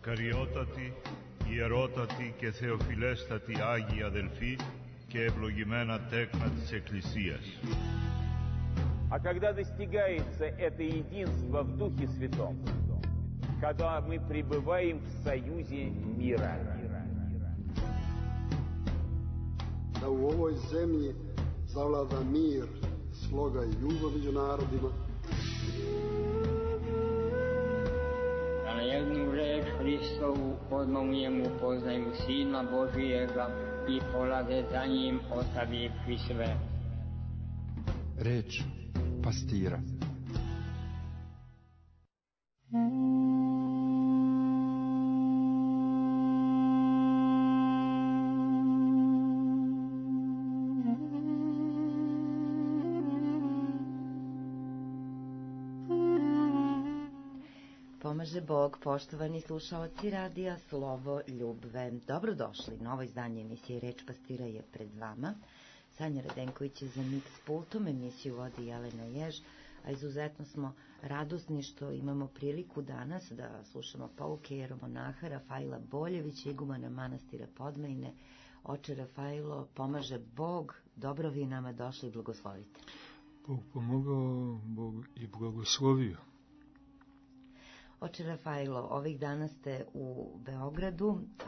Μακαριότατοι, ιερότατοι και θεοφιλέστατοι Άγιοι αδελφοί και ευλογημένα τέκνα της Εκκλησίας. А когда достигается это единство в Духе Святом, когда мы пребываем в союзе мира. Da u ovoj zemlji zavlada mir, sloga i ljubav među narodima, Hristovu odmah u njemu poznaju Sina Božijega i polade za njim ostavivši sve. Reč pastira. Bog, poštovani slušaoci radija Slovo Ljubve. Dobrodošli, novo izdanje emisije Reč pastira je pred vama. Sanja Radenković je za Mix Pultom, emisiju vodi Jelena Jež, a izuzetno smo radosni što imamo priliku danas da slušamo pouke jeromonaha Rafaila Boljevića, igumana manastira Podmejne. Oče Rafailo, pomaže Bog, dobro vi nama došli blagoslovite. Bog pomogao, Bog i blagoslovio. Oče Rafailo, ovih dana ste u Beogradu, e,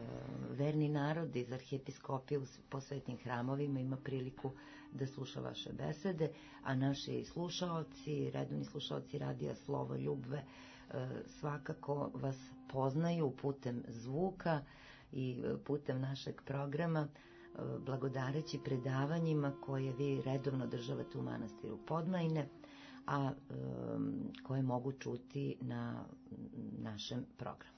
verni narod iz arhijepiskopije po svetim hramovima ima priliku da sluša vaše besede, a naši slušaoci, redovni slušaoci radija Slovo Ljubve, e, svakako vas poznaju putem zvuka i putem našeg programa, e, blagodareći predavanjima koje vi redovno državate u manastiru Podmajne, a koje mogu čuti na našem programu.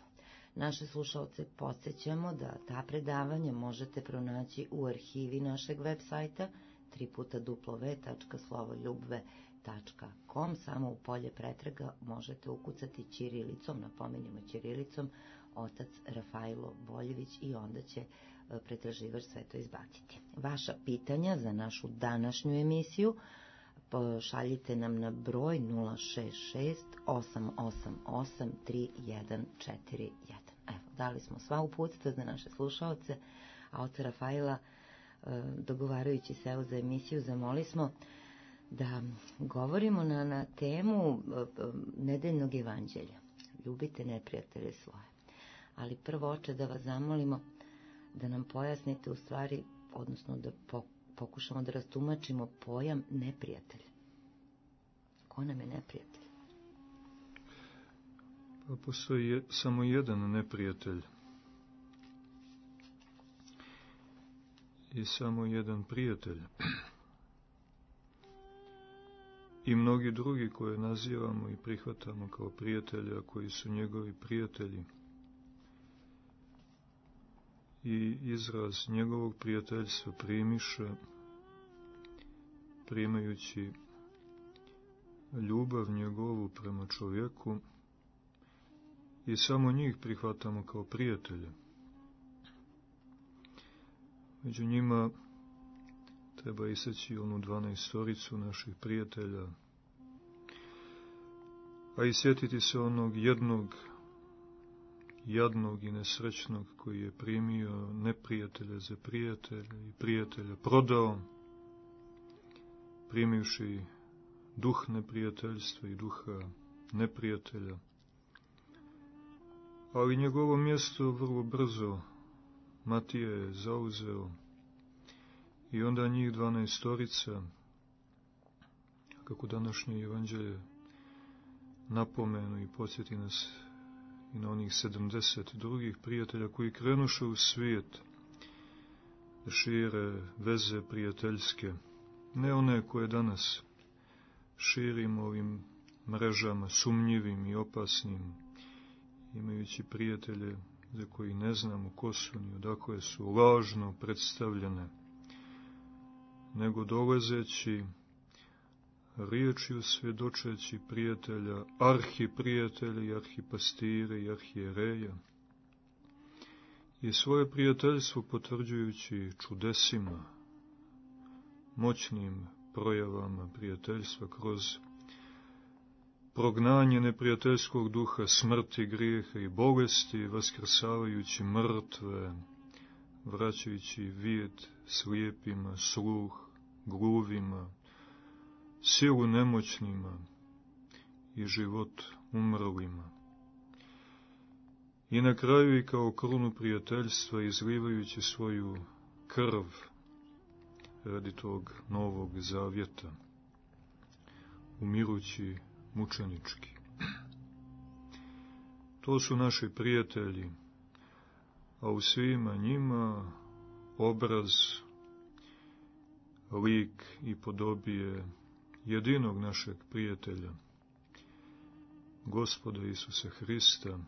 Naše slušalce podsjećamo da ta predavanja možete pronaći u arhivi našeg web sajta www.slovoljubve.com Samo u polje pretraga možete ukucati ćirilicom, napominjamo ćirilicom, otac Rafailo Boljević i onda će pretraživač sve to izbaciti. Vaša pitanja za našu današnju emisiju pošaljite nam na broj 066 888 3141. Evo, dali smo sva uputstva za naše slušalce, a oca Rafaela, dogovarajući se evo za emisiju, zamoli smo da govorimo na, na temu nedeljnog evanđelja. Ljubite neprijatelje svoje. Ali prvo, oče, da vas zamolimo da nam pojasnite u stvari, odnosno da pokušamo da rastumačimo pojam neprijatelj. Ko nam je neprijatelj? Pa postoji je, samo jedan neprijatelj. I samo jedan prijatelj. I mnogi drugi koje nazivamo i prihvatamo kao prijatelja, koji su njegovi prijatelji i izraz njegovog prijateljstva primiše primajući ljubav njegovu prema čovjeku i samo njih prihvatamo kao prijatelje. Među njima treba iseći onu dvanaestoricu naših prijatelja, a i sjetiti se onog jednog jadnog i nesrećnog koji je primio neprijatelja za prijatelja i prijatelja prodao, primivši duh neprijateljstva i duha neprijatelja. Ali njegovo mjesto vrlo brzo Matija je zauzeo i onda njih dvanaestorica, kako današnje evanđelje napomenu i podsjeti nas i na onih sedamdeset drugih prijatelja koji krenuše u svijet da šire veze prijateljske, ne one koje danas širimo ovim mrežama sumnjivim i opasnim, imajući prijatelje za koji ne znamo ko su ni odakle su lažno predstavljene, nego dolazeći riječju svjedočeći prijatelja, arhiprijatelja i arhipastire i arhijereja, i svoje prijateljstvo potvrđujući čudesima, moćnim projavama prijateljstva kroz prognanje neprijateljskog duha, smrti, grijeha i bolesti, vaskrsavajući mrtve, vraćajući vijet slijepima, sluh, gluvima, silu nemoćnima i život umrlima. I na kraju i kao krunu prijateljstva izlivajući svoju krv radi tog novog zavjeta, umirući mučenički. To su naši prijatelji, a u svima njima obraz, lik i podobije jedinog našeg prijatelja, gospoda Isusa Hrista,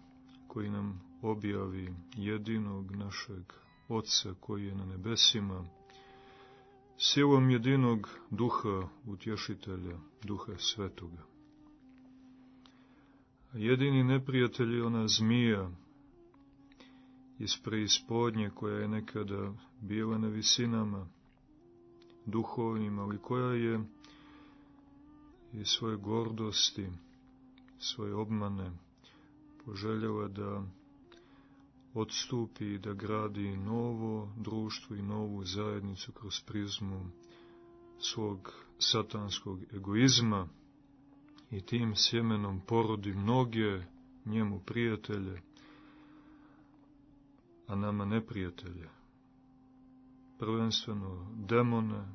koji nam objavi jedinog našeg Otca koji je na nebesima, silom jedinog duha utješitelja, duha svetoga. A jedini neprijatelj je ona zmija iz preispodnje koja je nekada bila na visinama duhovnim, ali koja je i svoje gordosti, svoje obmane poželjela da odstupi i da gradi novo društvo i novu zajednicu kroz prizmu svog satanskog egoizma i tim sjemenom porodi mnoge njemu prijatelje, a nama neprijatelje. Prvenstveno demone,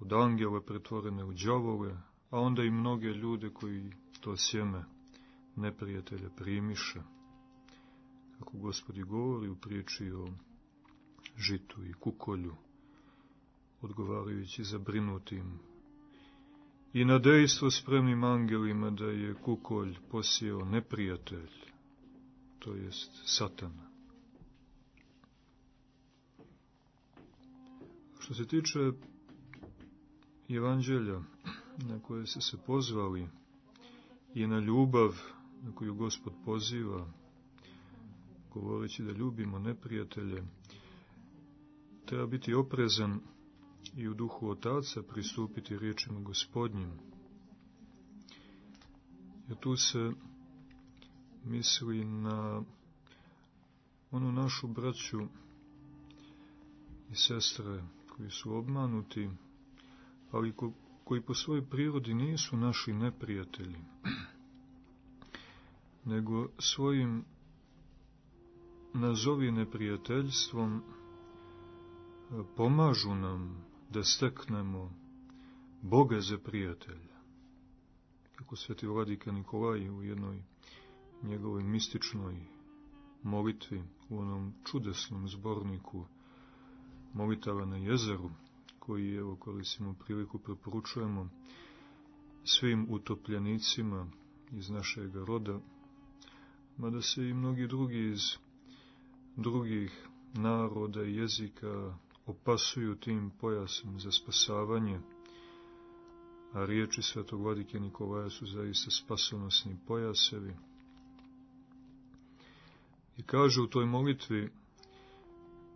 od angela pretvorene u džavole, a onda i mnoge ljude koji to sjeme neprijatelja primiše kako gospodi govori u priči o žitu i kukolju, odgovarajući zabrinutim i na dejstvo spremnim angelima da je kukolj posijeo neprijatelj, to jest satana. Što se tiče evanđelja na koje se se pozvali i na ljubav na koju gospod poziva, govoreći da ljubimo neprijatelje, treba biti oprezan i u duhu otaca pristupiti riječima gospodnjim. Jer tu se misli na onu našu braću i sestre koji su obmanuti, ali ko, koji po svojoj prirodi nisu naši neprijatelji, nego svojim nazovi neprijateljstvom pomažu nam da steknemo Boga za prijatelja. Kako sveti vladika Nikolaj u jednoj njegovoj mističnoj molitvi, u onom čudesnom zborniku molitava na jezeru, koji evo koristimo priliku preporučujemo svim utopljenicima iz našeg roda, mada se i mnogi drugi iz drugih naroda i jezika opasuju tim pojasom za spasavanje, a riječi svetog vladike Nikolaja su zaista spasonosni pojasevi. I kaže u toj molitvi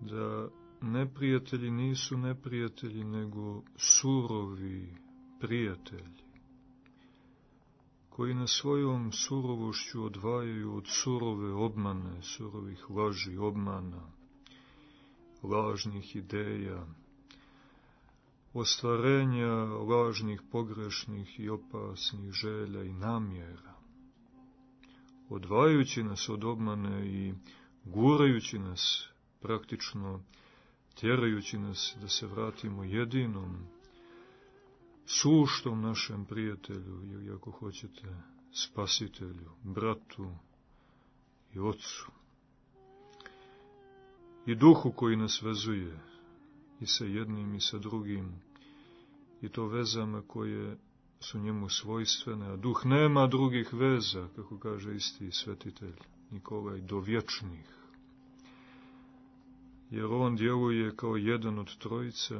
da neprijatelji nisu neprijatelji, nego surovi prijatelji, koji na svojom surovošću odvajaju od surove obmane, surovih laži, obmana, lažnih ideja, ostvarenja lažnih, pogrešnih i opasnih želja i namjera. Odvajajući nas od obmane i gurajući nas praktično, tjerajući nas da se vratimo jedinom, suštom našem prijatelju, ili ako hoćete, spasitelju, bratu i ocu i duhu koji nas vezuje i sa jednim i sa drugim i to vezama koje su njemu svojstvene, a duh nema drugih veza, kako kaže isti svetitelj Nikolaj, do vječnih. Jer on djeluje kao jedan od trojice,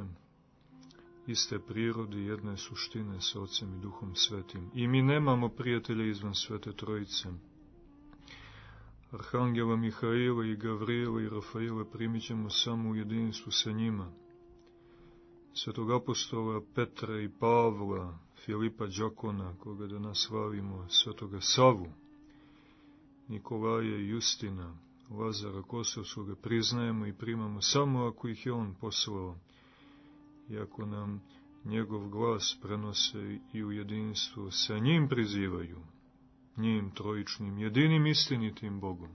iste prirode jedne suštine sa Otcem i Duhom Svetim. I mi nemamo prijatelja izvan Svete Trojice, Arhangela Mihaila i Gavrijela i Rafaela primit ćemo samo u jedinstvu sa njima. Svetog apostola Petra i Pavla, Filipa Đokona, koga danas slavimo, svetoga Savu, Nikolaja i Justina, Lazara Kosovskoga priznajemo i primamo samo ako ih je on poslao, i ako nam njegov glas prenose i u jedinstvu sa njim prizivaju, njim trojičnim, jedinim istinitim Bogom.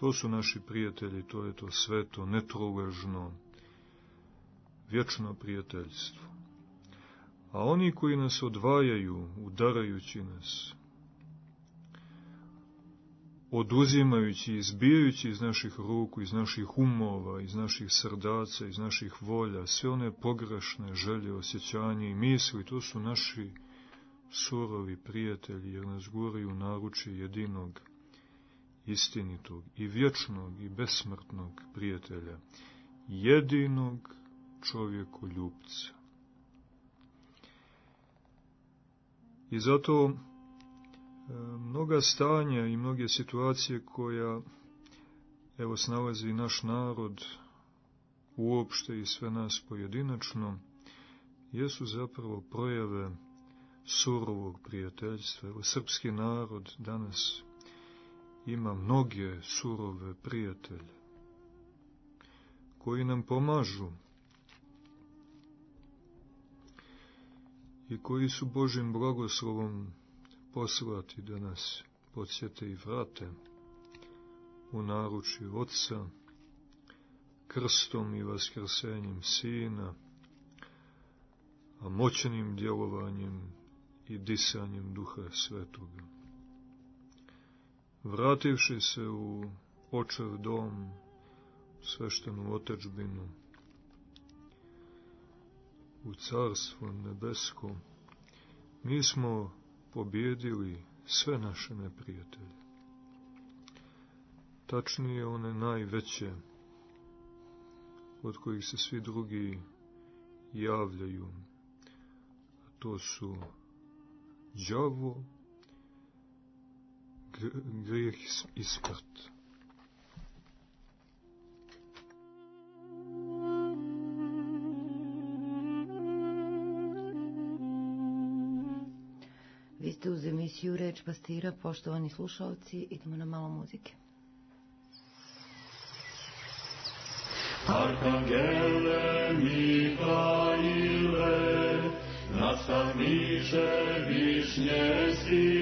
To su naši prijatelji, to je to sveto, netruležno, vječno prijateljstvo. A oni koji nas odvajaju, udarajući nas, oduzimajući, izbijajući iz naših ruku, iz naših umova, iz naših srdaca, iz naših volja, sve one pogrešne želje, osjećanje i misli, to su naši surovi prijatelji, jer nas guraju naruči jedinog, istinitog i vječnog i besmrtnog prijatelja, jedinog čovjekoljubca. I zato mnoga stanja i mnoge situacije koja evo snalazi naš narod uopšte i sve nas pojedinačno, jesu zapravo projave surovog prijateljstva. Evo, srpski narod danas ima mnoge surove prijatelje koji nam pomažu i koji su Božim blagoslovom poslati da nas podsjete i vrate u naruči Otca, krstom i vaskrsenjem Sina, a moćanim djelovanjem i disanjem Duha Svetoga. Vrativši se u očev dom, sveštenu otečbinu, u carstvo nebesko, mi smo pobjedili sve naše neprijatelje. Tačnije one najveće, od kojih se svi drugi javljaju, a to su đavo, grijeh i smrt. Ste uz emisiju Reč pastira, poštovani slušalci, idemo na malo muzike. Arkangele Mihaile, nastavniče višnje sile,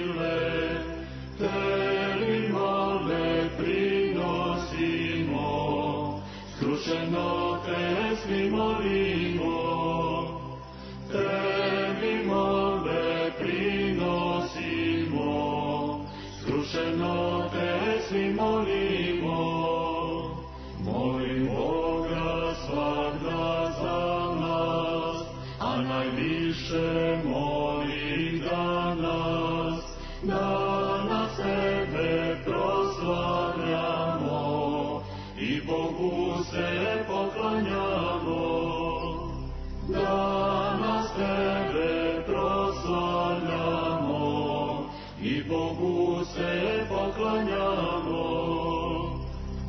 se poklanjamo.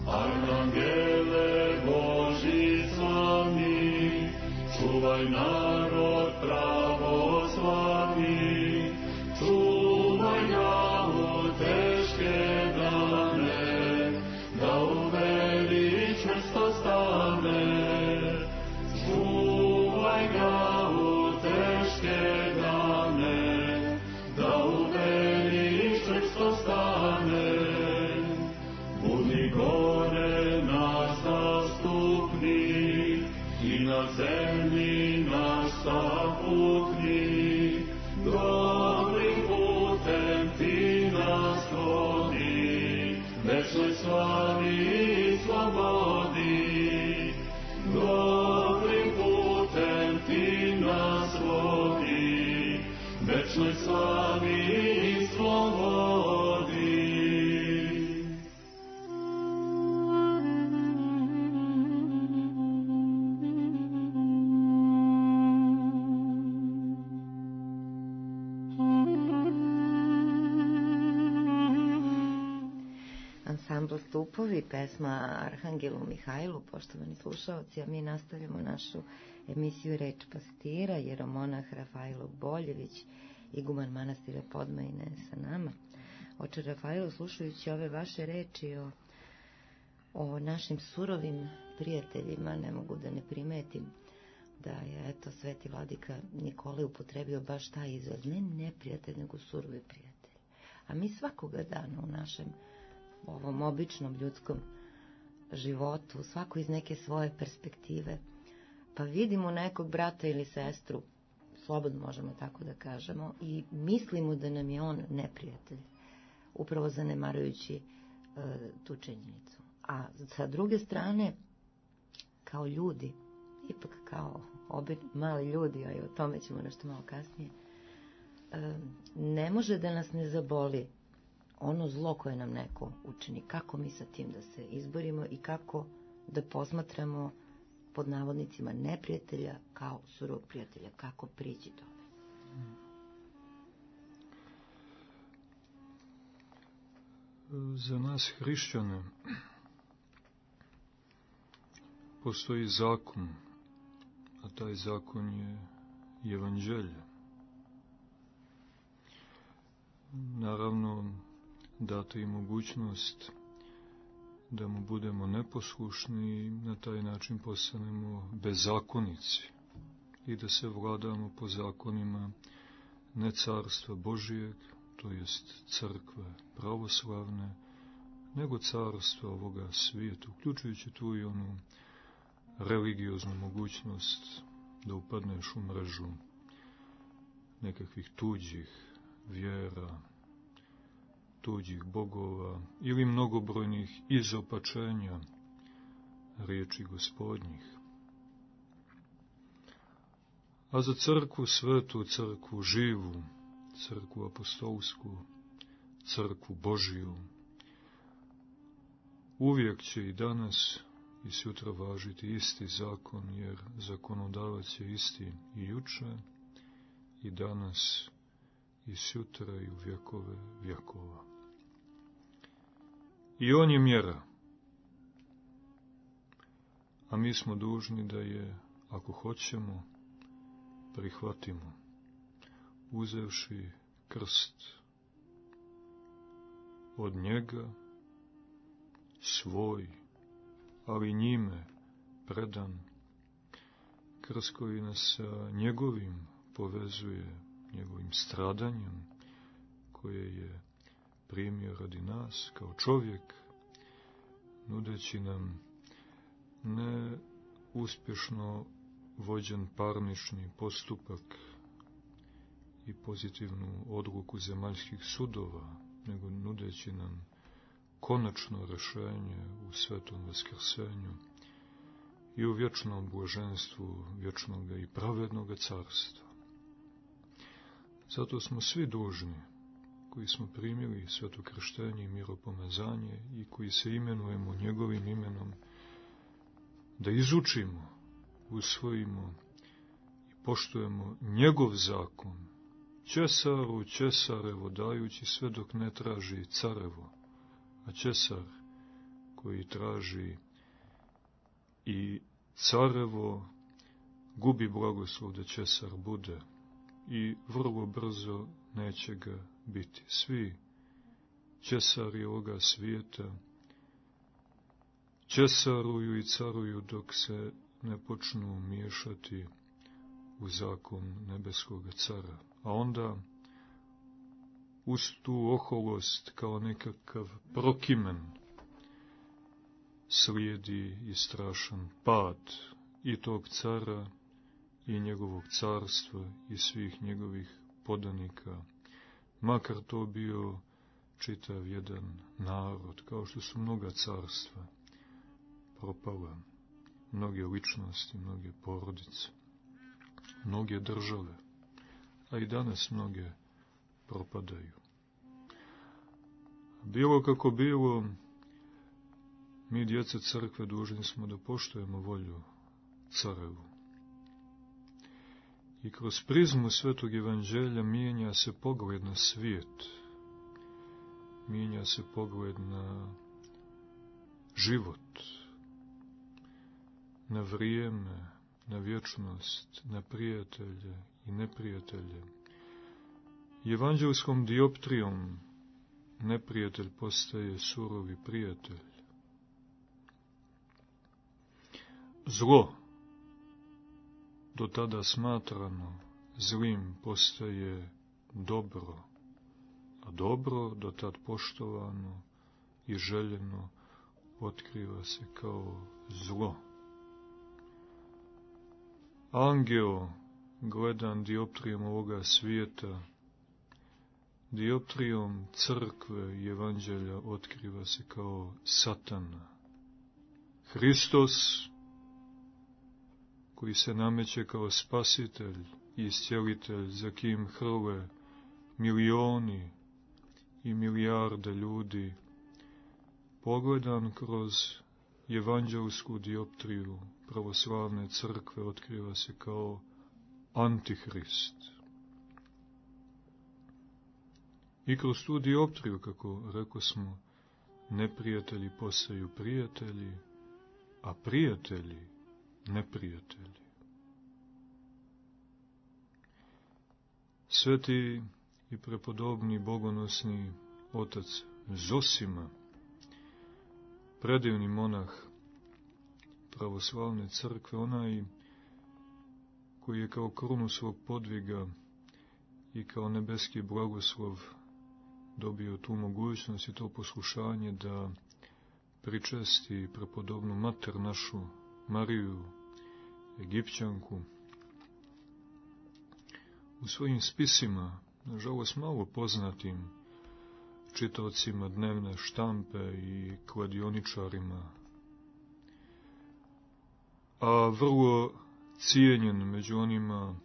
Arhangele Boži večnoj slavi i slobodi. ansambl Stupovi, pesma Arhangelu Mihajlu, poštovani slušalci, a mi nastavljamo našu emisiju Reč pastira, jeromonah Rafajlo Boljević, iguman manastira Podmajne sa nama. Oče Rafajlo, slušajući ove vaše reči o, o našim surovim prijateljima, ne mogu da ne primetim da je, eto, sveti vladika Nikole upotrebio baš taj izraz, ne neprijatelj, nego surovi prijatelj. A mi svakoga dana u našem ovom običnom ljudskom životu, svako iz neke svoje perspektive, pa vidimo nekog brata ili sestru, slobodno možemo tako da kažemo, i mislimo da nam je on neprijatelj, upravo zanemarujući e, tu činjenicu. A sa druge strane, kao ljudi, ipak kao obi, mali ljudi, a i o tome ćemo nešto malo kasnije, e, ne može da nas ne zaboli ono zlo koje nam neko učini, kako mi sa tim da se izborimo i kako da posmatramo pod navodnicima neprijatelja kao surov prijatelja, kako prići tome. Za nas hrišćane postoji zakon, a taj zakon je evanđelje. Naravno, data i mogućnost da mu budemo neposlušni i na taj način postanemo bezakonici i da se vladamo po zakonima ne carstva Božijeg, to jest crkve pravoslavne, nego carstva ovoga svijeta, uključujući tu i onu religioznu mogućnost da upadneš u mrežu nekakvih tuđih vjera, tuđih bogova ili mnogobrojnih izopačenja riječi gospodnjih. A za crkvu svetu, crkvu živu, crkvu apostolsku, crkvu Božiju, uvijek će i danas i sutra važiti isti zakon, jer zakonodavac je isti i juče, i danas, i sutra, i u vjekove vjekova. I on je mjera. A mi smo dužni da je, ako hoćemo, prihvatimo, uzevši krst od njega, svoj, ali njime predan, krst koji nas sa njegovim povezuje, njegovim stradanjem, koje je primio radi nas kao čovjek, nudeći nam ne uspješno vođen parnični postupak i pozitivnu odluku zemaljskih sudova, nego nudeći nam konačno rešenje u svetom vaskrsenju i u vječnom blaženstvu vječnog i pravednog carstva. Zato smo svi dužni koji smo primili sveto krštenje i miropomazanje i koji se imenujemo njegovim imenom, da izučimo, usvojimo i poštujemo njegov zakon, Česaru Česarevo dajući sve dok ne traži carevo, a Česar koji traži i carevo gubi blagoslov da Česar bude i vrlo brzo neće ga biti. Svi česari ovoga svijeta česaruju i caruju dok se ne počnu miješati u zakon nebeskog cara. A onda uz tu oholost kao nekakav prokimen slijedi i strašan pad i tog cara i njegovog carstva i svih njegovih podanika makar to bio čitav jedan narod, kao što su mnoga carstva propala, mnoge ličnosti, mnoge porodice, mnoge države, a i danas mnoge propadaju. Bilo kako bilo, mi djeca crkve dužni smo da poštujemo volju carevu i kroz prizmu Svetog Evanđelja mijenja se pogled na svijet, mijenja se pogled na život, na vrijeme, na vječnost, na prijatelje i neprijatelje. Evanđelskom dioptrijom neprijatelj postaje surovi prijatelj. Zlo, do tada smatrano zlim, postaje dobro, a dobro, do tad poštovano i željeno, otkriva se kao zlo. Angeo, gledan dioptrijom ovoga svijeta, dioptrijom crkve i evanđelja otkriva se kao satana. Hristos, koji se nameće kao spasitelj i iscijelitelj, za kim hrle milioni i milijarde ljudi, pogledan kroz evanđelsku dioptriju pravoslavne crkve otkriva se kao antihrist. I kroz tu dioptriju, kako reko smo, neprijatelji postaju prijatelji, a prijatelji neprijatelji. Sveti i prepodobni bogonosni otac Zosima, predivni monah pravoslavne crkve, onaj koji je kao krunu svog podviga i kao nebeski blagoslov dobio tu mogućnost i to poslušanje da pričesti prepodobnu mater našu Mariju, Egipćanku. U svojim spisima, nažalost malo poznatim čitavcima dnevne štampe i kladioničarima, a vrlo cijenjen među onima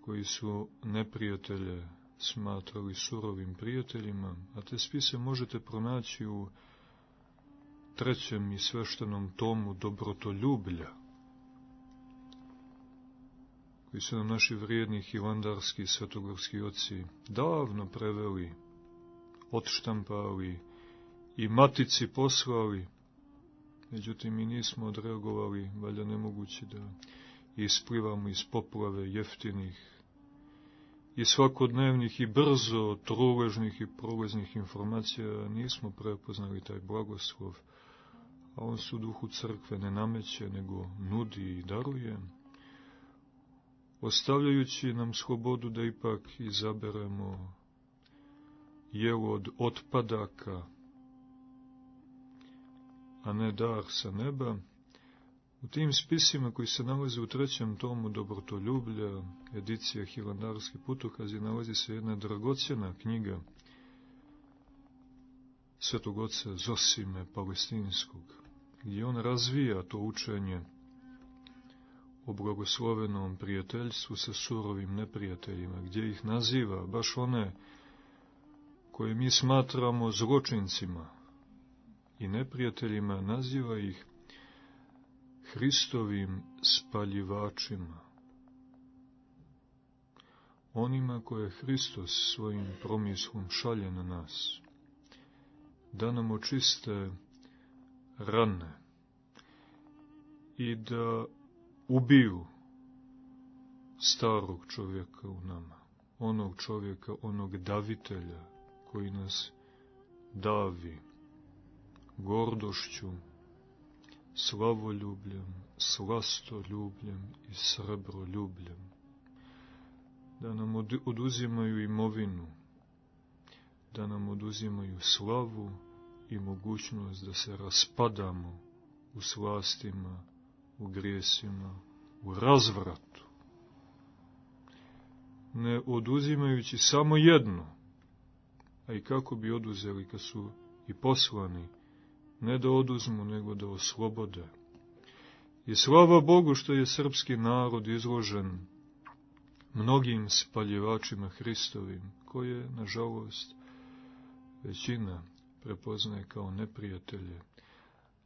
koji su neprijatelje smatrali surovim prijateljima, a te spise možete pronaći u trećem i sveštenom tomu Dobrotoljublja, koji su nam naši vrijedni hilandarski svetogorski oci davno preveli, odštampali i matici poslali, međutim mi nismo odreagovali, valja nemogući da isplivamo iz poplave jeftinih i svakodnevnih i brzo truležnih i prolaznih informacija. Nismo prepoznali taj blagoslov, a on se u duhu crkve ne nameće, nego nudi i daruje, ostavljajući nam slobodu da ipak izaberemo jelo od otpadaka, a ne dar sa neba, U tim spisima koji se nalaze u trećem tomu Dobrotoljublja, edicija Hilandarski putokazi, nalazi se jedna dragocjena knjiga svetog oca Zosime Palestinskog, gdje on razvija to učenje o blagoslovenom prijateljstvu sa surovim neprijateljima, gdje ih naziva baš one koje mi smatramo zločincima i neprijateljima, naziva ih Hristovim spaljivačima, onima koje Hristos svojim promislom šalje na nas, da nam očiste rane i da ubiju starog čovjeka u nama, onog čovjeka, onog davitelja koji nas davi gordošću, slavoljubljem, slastoljubljem i srebroljubljem, da nam oduzimaju imovinu, da nam oduzimaju slavu i mogućnost da se raspadamo u slastima, u grijesima, u razvratu. Ne oduzimajući samo jedno, a i kako bi oduzeli kad su i poslani, ne da oduzmu, nego da oslobode. I slava Bogu što je srpski narod izložen mnogim spaljivačima Hristovim, koje, nažalost, većina prepoznaje kao neprijatelje,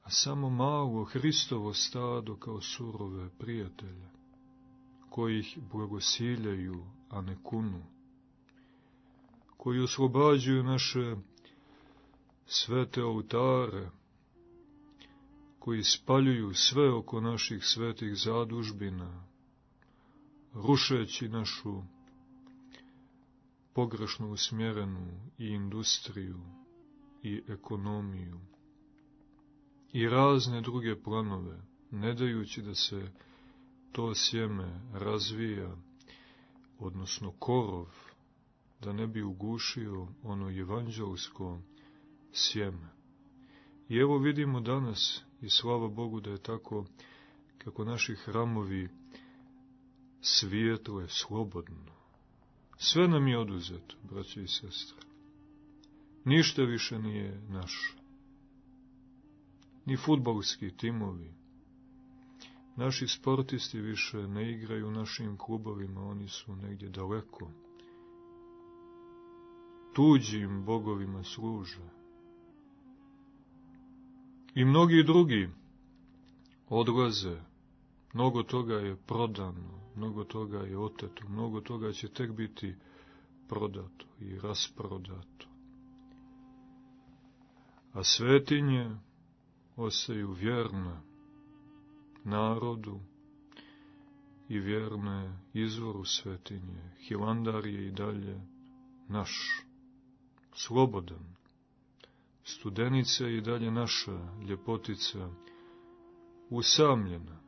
a samo malo Hristovo stado kao surove prijatelje, ih blagosiljaju, a ne kunu, koji oslobađaju naše svete oltare, koji spaljuju sve oko naših svetih zadužbina, rušeći našu pogrešno usmjerenu i industriju i ekonomiju i razne druge planove, ne dajući da se to sjeme razvija, odnosno korov, da ne bi ugušio ono evanđelsko sjeme. I evo vidimo danas, i slava Bogu da je tako, kako naši hramovi svijetlo je slobodno. Sve nam je oduzeto, braći i sestre. Ništa više nije naše. Ni futbolski timovi. Naši sportisti više ne igraju u našim klubovima, oni su negdje daleko. Tuđim bogovima služe. I mnogi drugi odlaze, mnogo toga je prodano, mnogo toga je oteto, mnogo toga će tek biti prodato i rasprodato. A svetinje ostaju vjerne narodu i vjerne izvoru svetinje. Hilandar je i dalje naš, slobodan. Studenica je i dalje naša ljepotica, usamljena.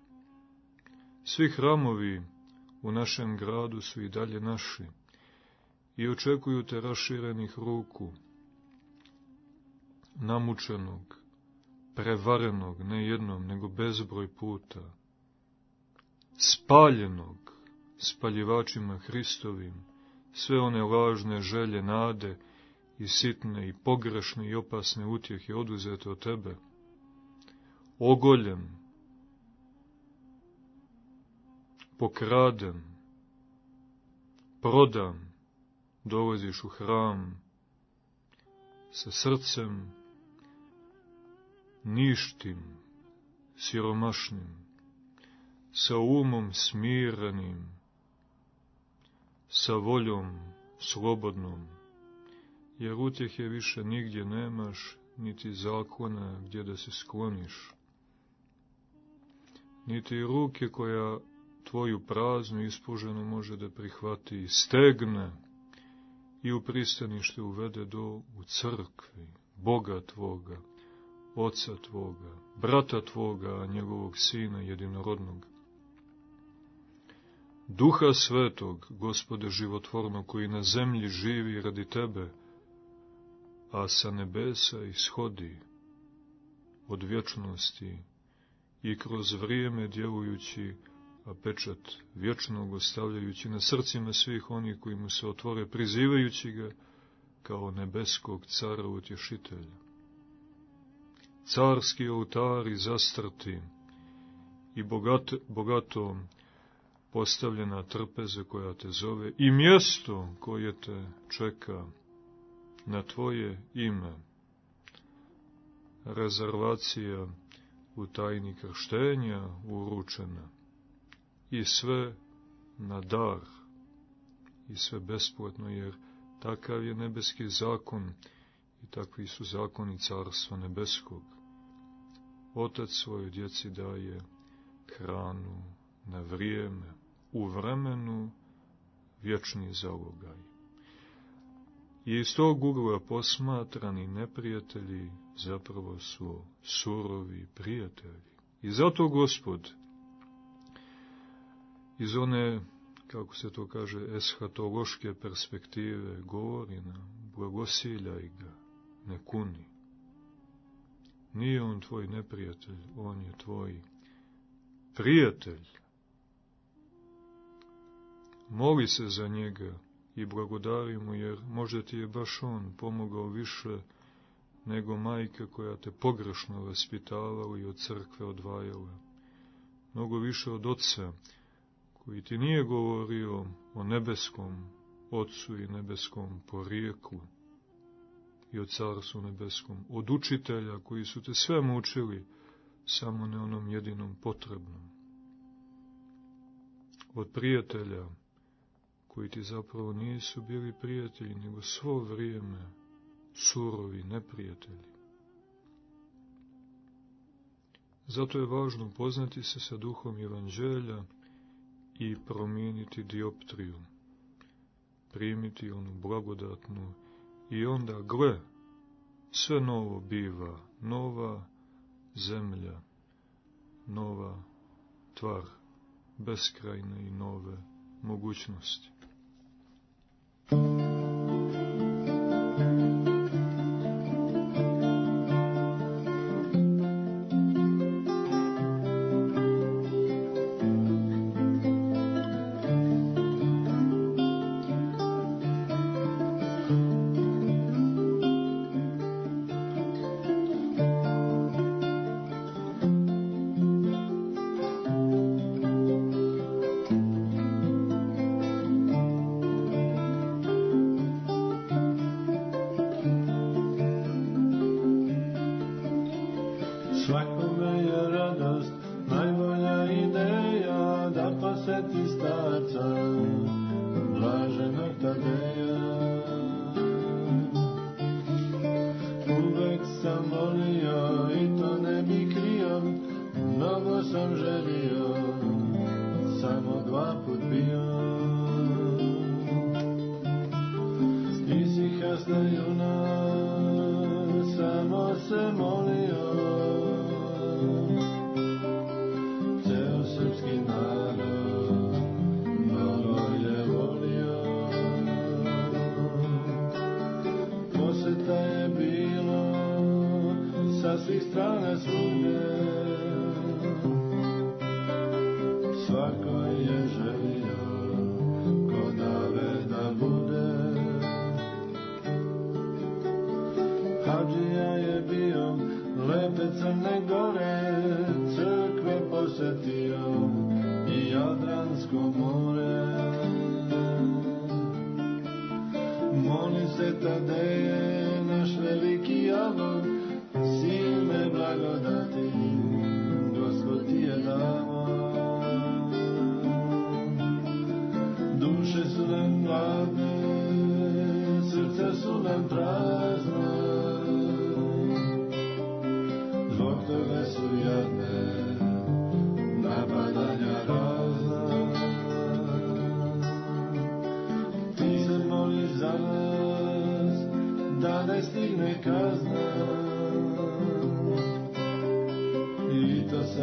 Svi hramovi u našem gradu su i dalje naši i očekuju te raširenih ruku, namučenog, prevarenog, ne jednom, nego bezbroj puta, spaljenog spaljivačima Hristovim, sve one lažne želje, nade i sitne i pogrešne i opasne utjehe oduzete od tebe, ogoljen, pokraden, prodan, dolaziš u hram sa srcem ništim, siromašnim, sa umom smirenim, sa voljom slobodnom, jer utjehe više nigdje nemaš, niti zakona gdje da se skloniš, niti ruke koja tvoju praznu ispuženu može da prihvati i stegne i u pristanište uvede do u crkvi, Boga tvoga, Oca tvoga, brata tvoga, njegovog sina jedinorodnog. Duha svetog, gospode životvorno, koji na zemlji živi radi tebe, a sa nebesa ishodi od vječnosti i kroz vrijeme djelujući a pečat vječnog ostavljajući na srcima svih onih koji mu se otvore, prizivajući ga kao nebeskog cara utješitelja. Carski oltari zastrti i bogat, bogato postavljena trpeza koja te zove i mjesto koje te čeka na tvoje ime. Rezervacija u tajni krštenja uručena i sve na dar i sve besplatno, jer takav je nebeski zakon i takvi su zakoni Carstva Nebeskog. Otac svojoj djeci daje hranu na vrijeme, u vremenu vječni zalogaj. I iz tog ugla posmatrani neprijatelji zapravo su surovi prijatelji. I zato gospod iz one, kako se to kaže, eshatološke perspektive govori nam, blagosiljaj ga, ne kuni. Nije on tvoj neprijatelj, on je tvoj prijatelj. Moli se za njega i blagodari mu, jer možda ti je baš on pomogao više nego majka koja te pogrešno vaspitavala i od crkve odvajala. Mnogo više od oca, koji ti nije govorio o nebeskom Otcu i nebeskom porijeklu i o Carstvu nebeskom, od učitelja koji su te sve mučili, samo ne onom jedinom potrebnom. Od prijatelja koji ti zapravo nisu bili prijatelji, nego svo vrijeme surovi neprijatelji. Zato je važno upoznati se sa duhom evanđelja i promijeniti dioptriju, primiti onu blagodatnu i onda gle, sve novo biva, nova zemlja, nova tvar, beskrajne i nove mogućnosti. right.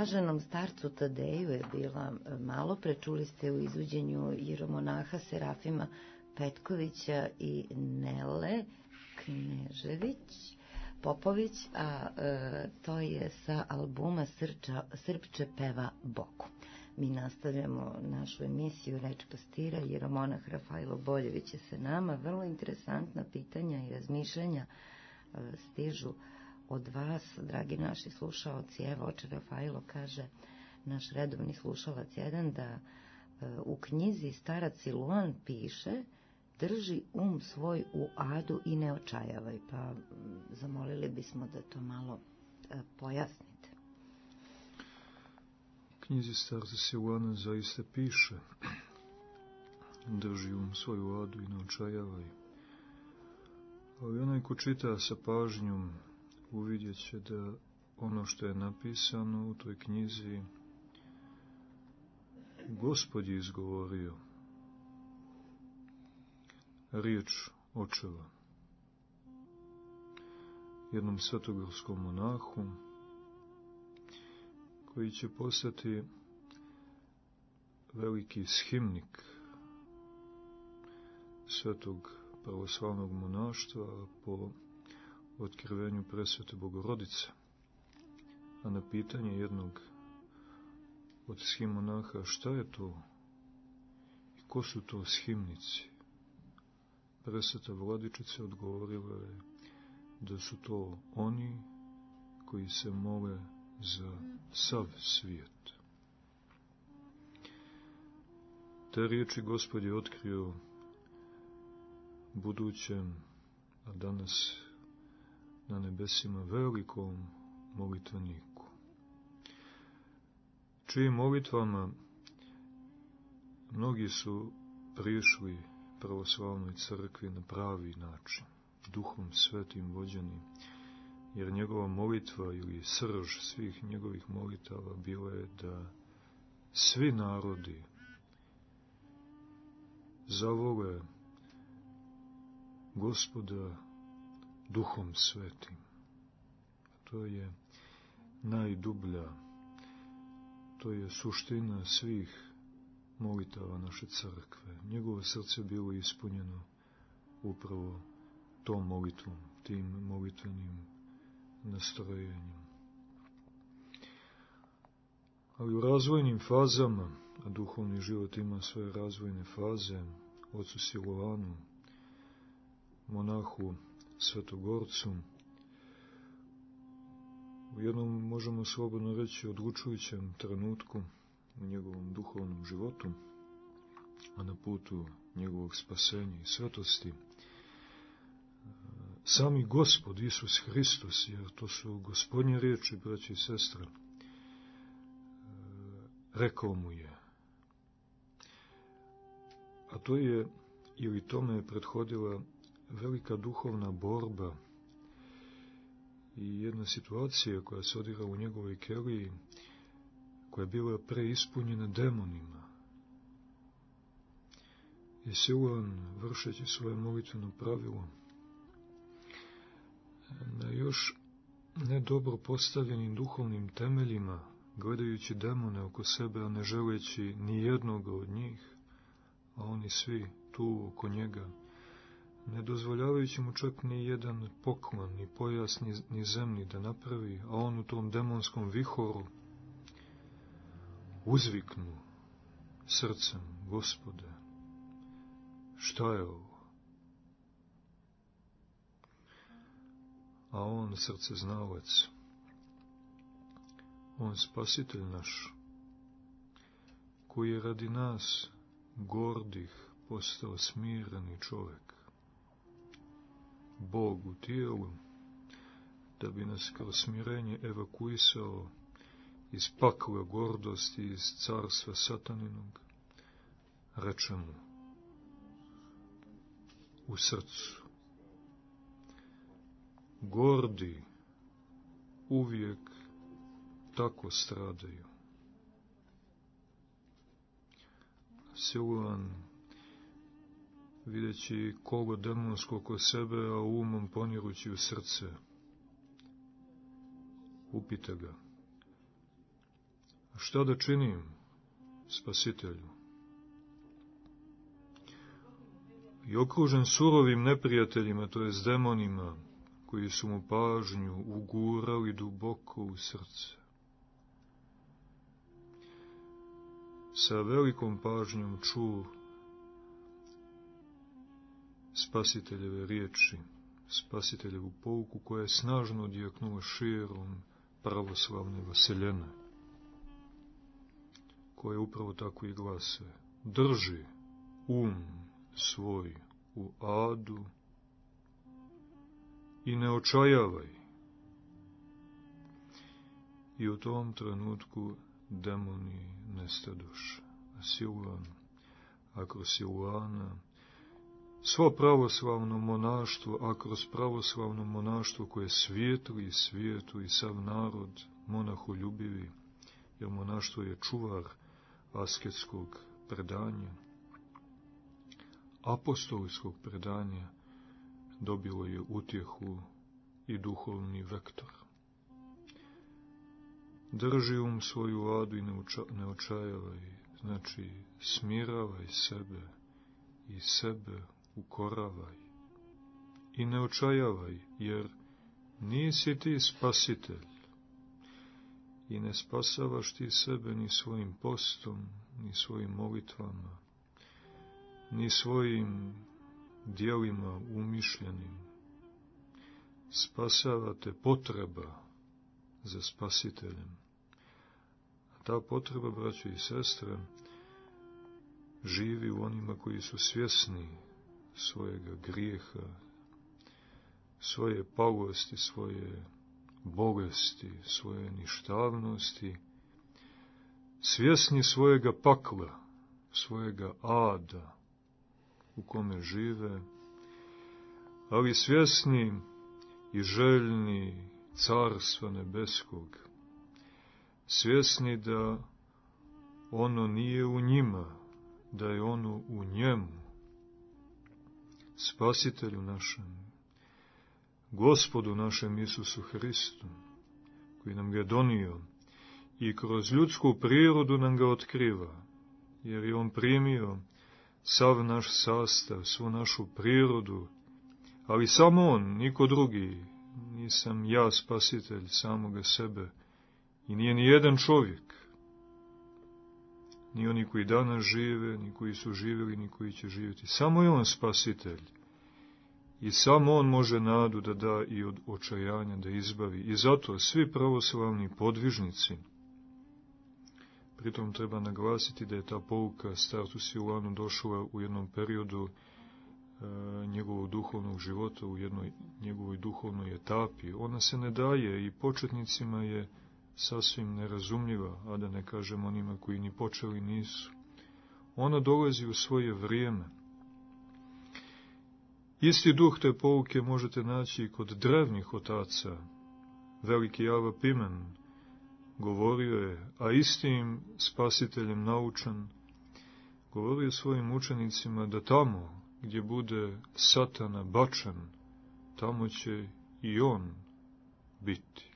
blaženom starcu Tadeju je bila e, malo prečuli ste u izvođenju Jeromonaha Serafima Petkovića i Nele Knežević Popović, a e, to je sa albuma Srpče peva Boku. Mi nastavljamo našu emisiju Reč pastira, Jeromonah Rafajlo Boljević je sa nama. Vrlo interesantna pitanja i razmišljanja e, stižu od vas, dragi naši slušalci, evo oče Rafajlo kaže, naš redovni slušalac jedan, da e, u knjizi starac Siluan piše drži um svoj u adu i ne očajavaj, pa zamolili bismo da to malo e, pojasnite. U knjizi starca Siluana zaista piše drži um svoj u adu i ne očajavaj. Ali onaj ko čita sa pažnjom uvidjet će da ono što je napisano u toj knjizi Gospod je izgovorio. Riječ očeva. Jednom svetogorskom monahu koji će postati veliki shimnik svetog pravoslavnog monaštva po otkrivenju presvete Bogorodice. A na pitanje jednog od shimonaha šta je to i ko su to shimnici, presveta Vladičica odgovorila je da su to oni koji se mole za sav svijet. Te riječi Gospod je otkrio budućem, a danas na nebesima velikom molitveniku. Čijim molitvama mnogi su prišli pravoslavnoj crkvi na pravi način, duhom svetim vođeni, jer njegova molitva ili srž svih njegovih molitava bila je da svi narodi zavole gospoda duhom svetim. To je najdublja, to je suština svih molitava naše crkve. Njegovo srce bilo ispunjeno upravo tom molitvom, tim molitvenim nastrojenjem. Ali u razvojnim fazama, a duhovni život ima svoje razvojne faze, ocu Silovanu, monahu Svetogorcu, u jednom, možemo slobodno reći, odlučujućem trenutku u njegovom duhovnom životu, a na putu njegovog spasenja i svetosti, sami Gospod Isus Hristos, jer to su gospodnje riječi, braći i sestre, rekao mu je. A to je, ili tome je prethodila velika duhovna borba i jedna situacija koja se odira u njegovoj keliji, koja je bila preispunjena demonima. I Siluan, vršeći svoje molitveno pravilo, na još nedobro postavljenim duhovnim temeljima, gledajući demone oko sebe, a ne želeći ni jednog od njih, a oni svi tu oko njega, ne dozvoljavajući mu čak ni jedan poklon, ni pojas, ni, ni zemlji da napravi, a on u tom demonskom vihoru uzviknu srcem, gospode, šta je ovo? A on, srce znalac, on spasitelj naš, koji je radi nas, gordih, postao smireni čovek, Bog u tijelu, da bi nas kroz smirenje evakuisao iz pakla gordosti, iz carstva sataninog, reče mu u srcu. Gordi uvijek tako stradaju. Siluan videći kogo demonsko oko sebe, a umom ponirući u srce. Upite ga. Šta da činim, spasitelju? I okružen surovim neprijateljima, to je s demonima, koji su mu pažnju ugurali duboko u srce. Sa velikom pažnjom čuo spasiteljeve riječi, spasiteljevu pouku koja je snažno odjeknula širom pravoslavne vaseljene, koja upravo tako i glase. Drži um svoj u adu i ne očajavaj. I u tom trenutku demoni nestadoše. A Siluan, a kroz Siluana, svo pravoslavno monaštvo, a kroz pravoslavno monaštvo koje svijetli svijetu i sav narod ljubivi, jer monaštvo je čuvar asketskog predanja, apostolskog predanja, dobilo je utjehu i duhovni vektor. Drži um svoju vadu i ne očajavaj, znači smiravaj sebe i sebe ukoravaj. I ne očajavaj, jer nisi ti spasitelj. I ne spasavaš ti sebe ni svojim postom, ni svojim molitvama, ni svojim dijelima umišljenim. Spasava te potreba za spasiteljem. A ta potreba, braćo i sestre, živi u onima koji su svjesni svojega grijeha, svoje palosti, svoje bolesti, svoje ništavnosti, svjesni svojega pakla, svojega ada u kome žive, ali svjesni i željni carstva nebeskog, svjesni da ono nije u njima, da je ono u njemu, spasitelju našem, gospodu našem Isusu Hristu, koji nam ga donio i kroz ljudsku prirodu nam ga otkriva, jer je on primio sav naš sastav, svu našu prirodu, ali samo on, niko drugi, nisam ja spasitelj samoga sebe i nije ni jedan čovjek, ni oni koji danas žive, ni koji su živjeli, ni koji će živjeti. Samo je on spasitelj. I samo on može nadu da da i od očajanja da izbavi. I zato svi pravoslavni podvižnici, pritom treba naglasiti da je ta pouka startu Silanu došla u jednom periodu e, njegovog duhovnog života, u jednoj njegovoj duhovnoj etapi. Ona se ne daje i početnicima je sasvim nerazumljiva, a da ne kažem onima koji ni počeli nisu. Ona dolazi u svoje vrijeme. Isti duh te pouke možete naći i kod drevnih otaca. Veliki Java Pimen govorio je, a istim spasiteljem naučan, govorio svojim učenicima da tamo gdje bude satana bačan, tamo će i on biti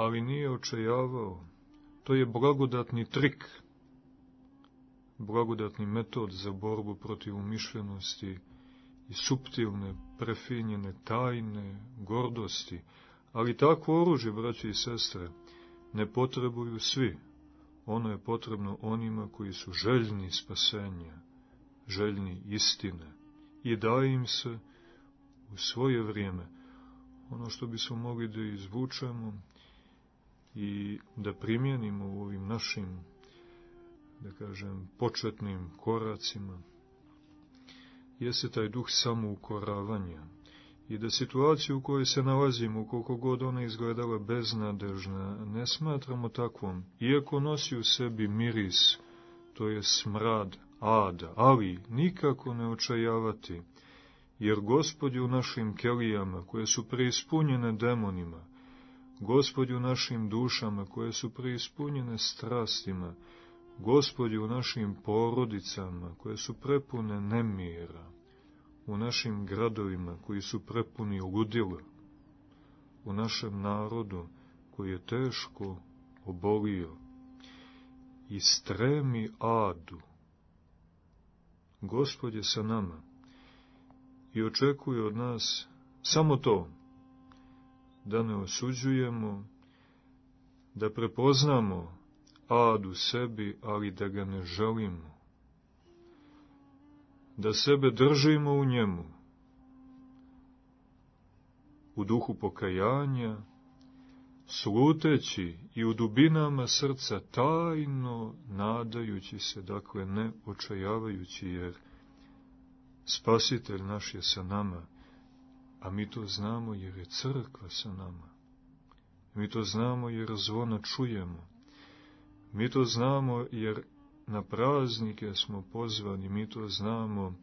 ali nije očajavao. To je blagodatni trik, blagodatni metod za borbu protiv umišljenosti i suptilne, prefinjene, tajne gordosti, ali takvo oružje, braće i sestre, ne potrebuju svi. Ono je potrebno onima koji su željni spasenja, željni istine i daje im se u svoje vrijeme ono što bismo mogli da izvučemo i da primjenimo u ovim našim, da kažem, početnim koracima, jeste taj duh samoukoravanja i da situaciju u kojoj se nalazimo, koliko god ona izgledala beznadežna, ne smatramo takvom, iako nosi u sebi miris, to je smrad ada, ali nikako ne očajavati, jer gospodi u našim kelijama, koje su preispunjene demonima, Gospodi u našim dušama koje su preispunjene strastima, Gospodi u našim porodicama koje su prepune nemira, u našim gradovima koji su prepuni ludila, u našem narodu koji je teško obolio i stremi adu. Gospod je sa nama i očekuje od nas samo to, da ne osuđujemo, da prepoznamo ad u sebi, ali da ga ne želimo, da sebe držimo u njemu, u duhu pokajanja, sluteći i u dubinama srca tajno nadajući se, dakle ne očajavajući, jer Spasitelj naš je sa nama, A mi to znamo jer je crkva sa nama. Mi to znamo jer zvona čujemo. Mi to znamo jer na praznike smo pozvani, mi to znamo,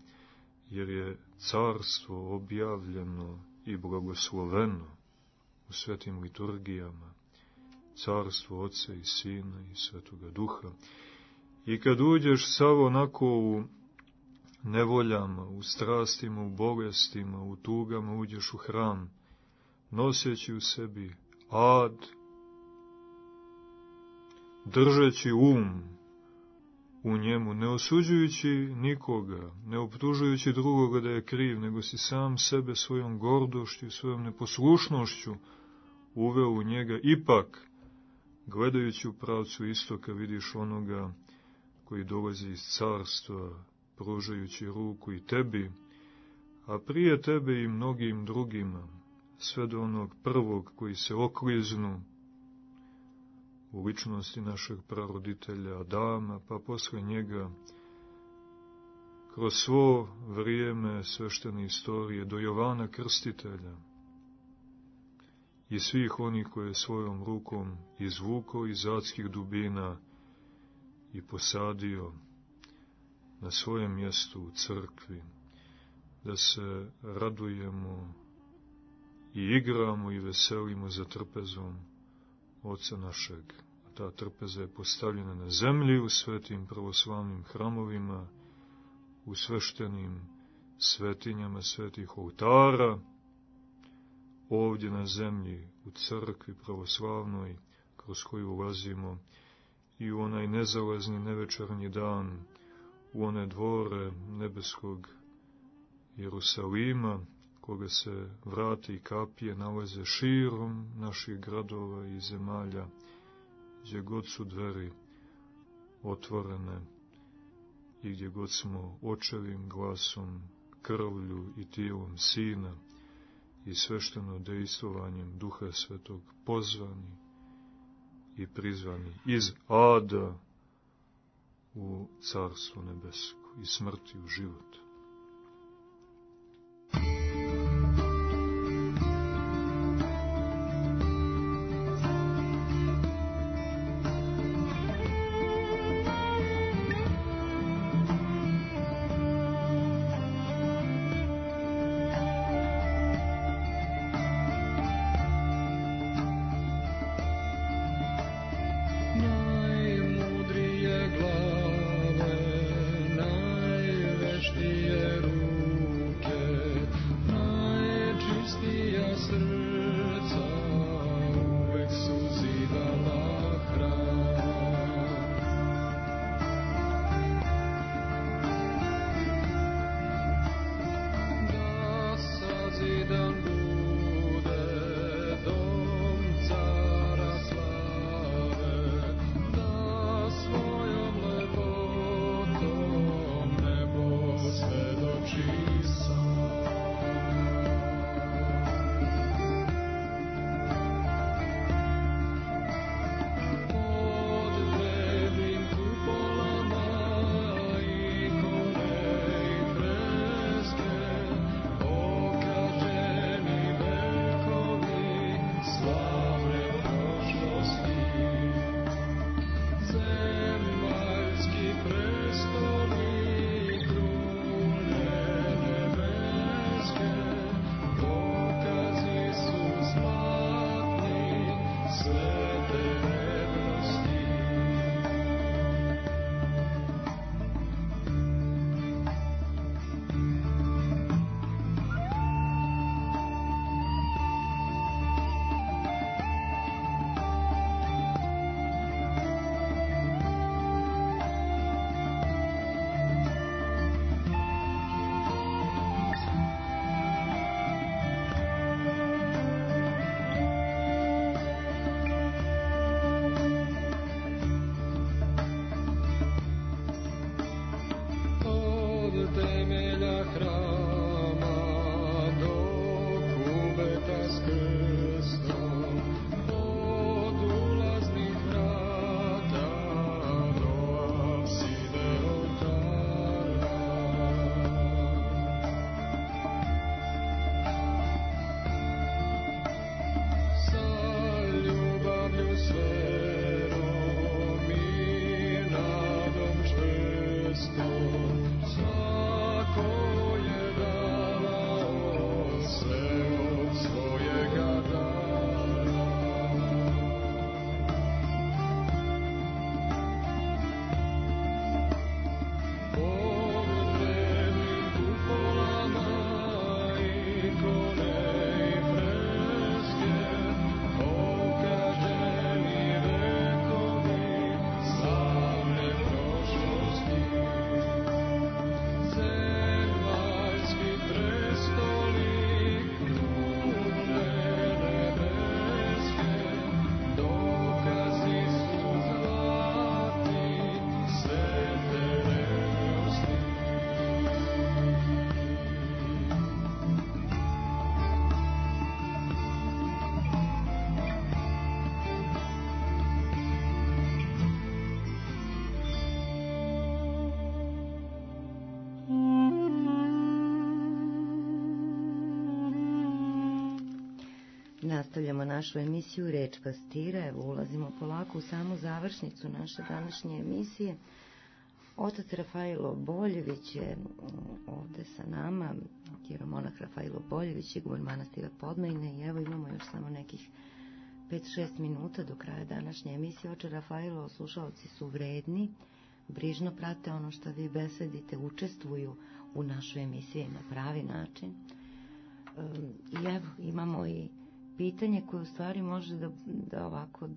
jer je carstvo objavljeno i blagosloveno u svetim liturgijama, carstvo Otca i Sina i Svetoga Duha. I kad uđeš sav onako u nevoljama, u strastima, u bolestima, u tugama, uđeš u hram, noseći u sebi ad, držeći um u njemu, ne osuđujući nikoga, ne optužujući drugoga da je kriv, nego si sam sebe svojom gordošću, svojom neposlušnošću uveo u njega, ipak, gledajući u pravcu istoka, vidiš onoga koji dolazi iz carstva, pružajući ruku i tebi, a prije tebe i mnogim drugima, sve do onog prvog koji se okliznu u ličnosti našeg praroditelja Adama, pa posle njega, kroz svo vrijeme sveštene istorije do Jovana Krstitelja i svih onih koje svojom rukom izvukao iz adskih dubina i posadio na svojem mjestu u crkvi, da se radujemo i igramo i veselimo za trpezom Oca našeg. Ta trpeza je postavljena na zemlji u svetim pravoslavnim hramovima, u sveštenim svetinjama svetih oltara, ovdje na zemlji, u crkvi pravoslavnoj, kroz koju ulazimo, i u onaj nezalazni nevečernji dan, u one dvore nebeskog Jerusalima, koga se vrati i kapije nalaze širom naših gradova i zemalja, gdje god su dveri otvorene i gdje god smo očevim glasom, krvlju i tijelom Sina i svešteno dejstvovanjem Duha Svetog pozvani i prizvani iz ada u Carstvo nebesko i smrti u život. Nastavljamo našu emisiju Reč pastira, evo ulazimo polako u samu završnicu naše današnje emisije. Otac Rafailo Boljević je mm, ovde sa nama, hieromonah Rafailo Boljević, iguman manastira Podmajne i evo imamo još samo nekih 5-6 minuta do kraja današnje emisije. Oče Rafailo, slušalci su vredni, brižno prate ono što vi besedite, učestvuju u našoj emisiji na pravi način. I evo, imamo i pitanje koje u stvari može da, da ovako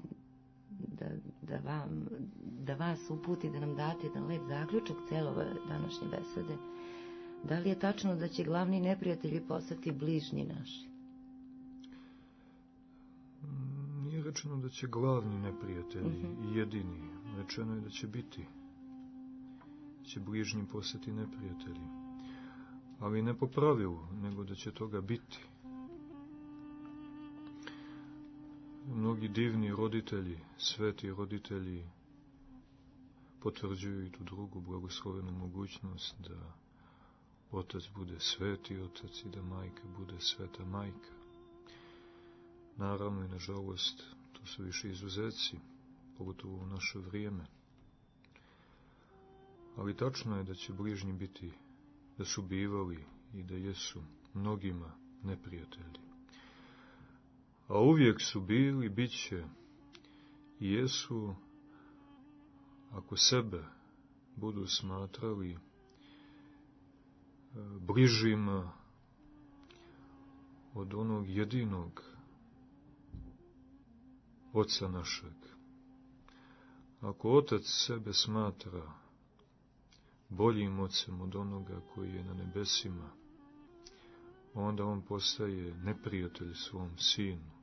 da, da, vam, da vas uputi, da nam date jedan lep zaključak celove današnje besede. Da li je tačno da će glavni neprijatelji postati bližnji naši? Nije rečeno da će glavni neprijatelji uh -huh. i jedini. Rečeno je da će biti. Će bližnji postati neprijatelji. Ali ne po pravilu, nego da će toga biti. Mnogi divni roditelji, sveti roditelji, potvrđuju i tu drugu blagoslovenu mogućnost da otac bude sveti otac i da majka bude sveta majka. Naravno i nažalost, to su više izuzeci, pogotovo u naše vrijeme. Ali tačno je da će bližnji biti, da su bivali i da jesu mnogima neprijatelji a uvijek su bili, bit će i jesu, ako sebe budu smatrali e, bližima od onog jedinog Oca našeg. Ako Otac sebe smatra boljim Ocem od onoga koji je na nebesima, onda on postaje neprijatelj svom sinu.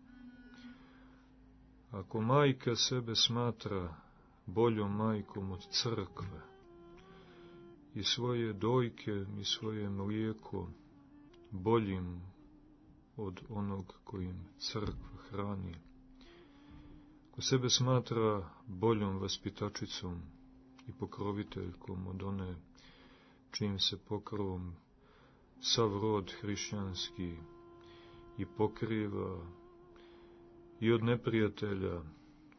Ako majka sebe smatra boljom majkom od crkve i svoje dojke i svoje mlijeko boljim od onog kojim crkva hrani, ako sebe smatra boljom vaspitačicom i pokroviteljkom od one čim se pokrovom sav rod hrišćanski i pokriva i od neprijatelja,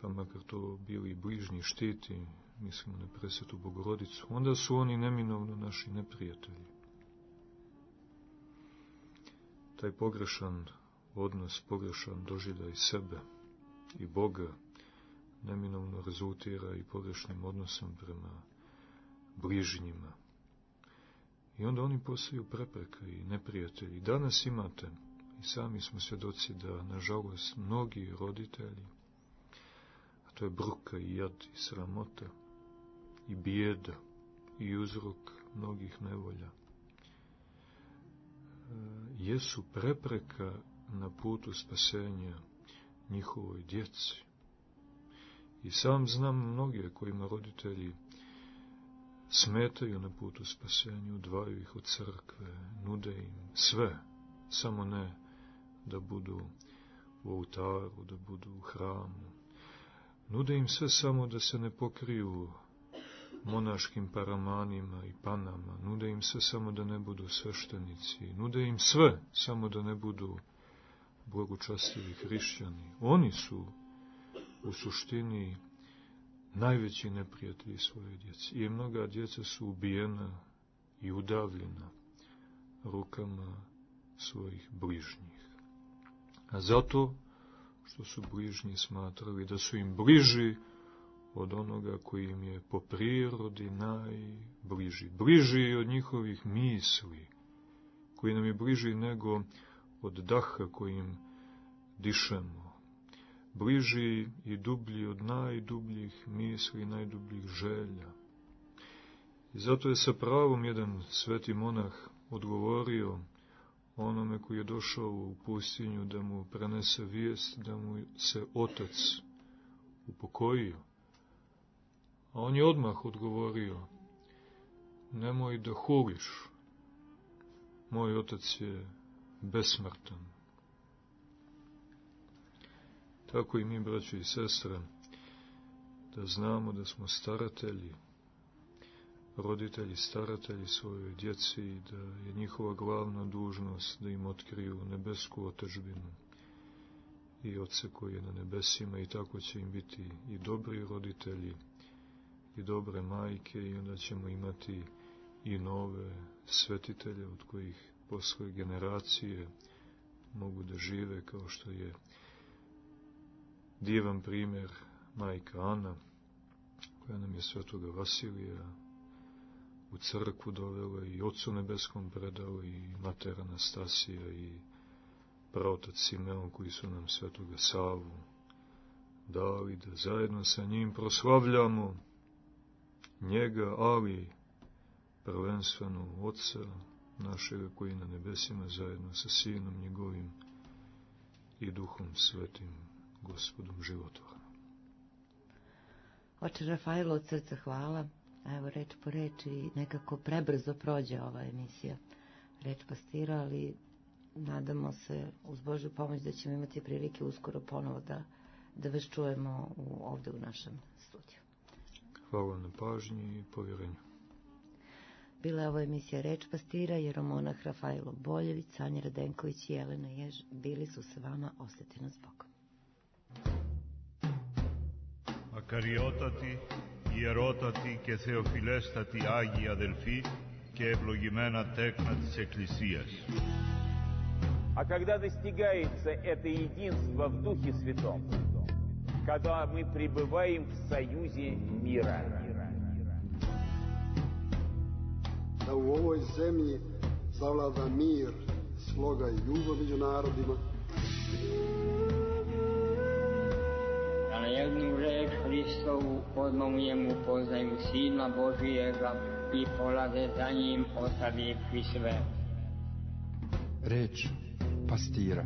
pa makar to bili bližnji štiti, mislimo na presvetu Bogorodicu, onda su oni neminovno naši neprijatelji. Taj pogrešan odnos, pogrešan doživljaj sebe i Boga, neminovno rezultira i pogrešnim odnosom prema bližnjima. I onda oni postaju prepreka i neprijatelji. Danas imate I sami smo svjedoci da, nažalost, mnogi roditelji, a to je bruka i jad i sramota, i bijeda, i uzrok mnogih nevolja, e, jesu prepreka na putu spasenja njihovoj djeci. I sam znam mnoge kojima roditelji smetaju na putu spasenja, odvaju ih od crkve, nude im sve, samo ne da budu u oltaru, da budu u hramu. Nude im sve samo da se ne pokriju monaškim paramanima i panama, nude im sve samo da ne budu sveštenici, nude im sve samo da ne budu blagočastivi hrišćani. Oni su u suštini najveći neprijatelji svoje djece. I mnoga djeca su ubijena i udavljena rukama svojih bližnjih. Zato što su bližnji smatrali da su im bliži od onoga koji im je po prirodi najbliži. Bliži od njihovih misli, koji nam je bliži nego od daha kojim dišemo. Bliži i dublji od najdubljih misli, najdubljih želja. I zato je sa pravom jedan sveti monah odgovorio onome koji je došao u pustinju da mu prenese vijest da mu se otac upokojio. A on je odmah odgovorio, nemoj da huliš, moj otac je besmrtan. Tako i mi, braći i sestre, da znamo da smo staratelji, roditelji, staratelji svojoj djeci i da je njihova glavna dužnost da im otkriju nebesku otežbinu i Otce koji je na nebesima i tako će im biti i dobri roditelji i dobre majke i onda ćemo imati i nove svetitelje od kojih posle generacije mogu da žive kao što je divan primjer majka Ana koja nam je svetoga Vasilija u crkvu dovela i Otcu Nebeskom predala i mater Anastasija i praotac Simeon koji su nam svetoga Savu dali da zajedno sa njim proslavljamo njega, ali prvenstveno Otca našega koji na nebesima zajedno sa Sinom njegovim i Duhom Svetim, Gospodom životvornom. Oče Rafailo, od srca hvala evo reč po reči nekako prebrzo prođe ova emisija reč pastira, ali nadamo se uz Božju pomoć da ćemo imati prilike uskoro ponovo da, da vas čujemo u, ovde u našem studiju. Hvala na pažnji i povjerenju. Bila je ovo emisija Reč pastira, Jeromonah Hrafajlo Boljević, Sanja Radenković i Jelena Jež bili su sa vama Ostati nas zbog. A kariota ti ιερότατη και θεοφιλέστατη Άγια αδελφοί και ευλογημένα τέκνα της Εκκλησίας. А когда достигается это единство в Духе Святом, когда мы пребываем в союзе мира. Da u ovoj zemlji zavlada mir, sloga i ljubav među narodima, da na Jednu reč Hristovu odmomujemo poznaju Sina Božijega i polaze za njim ostavivši sve. Reč pastira.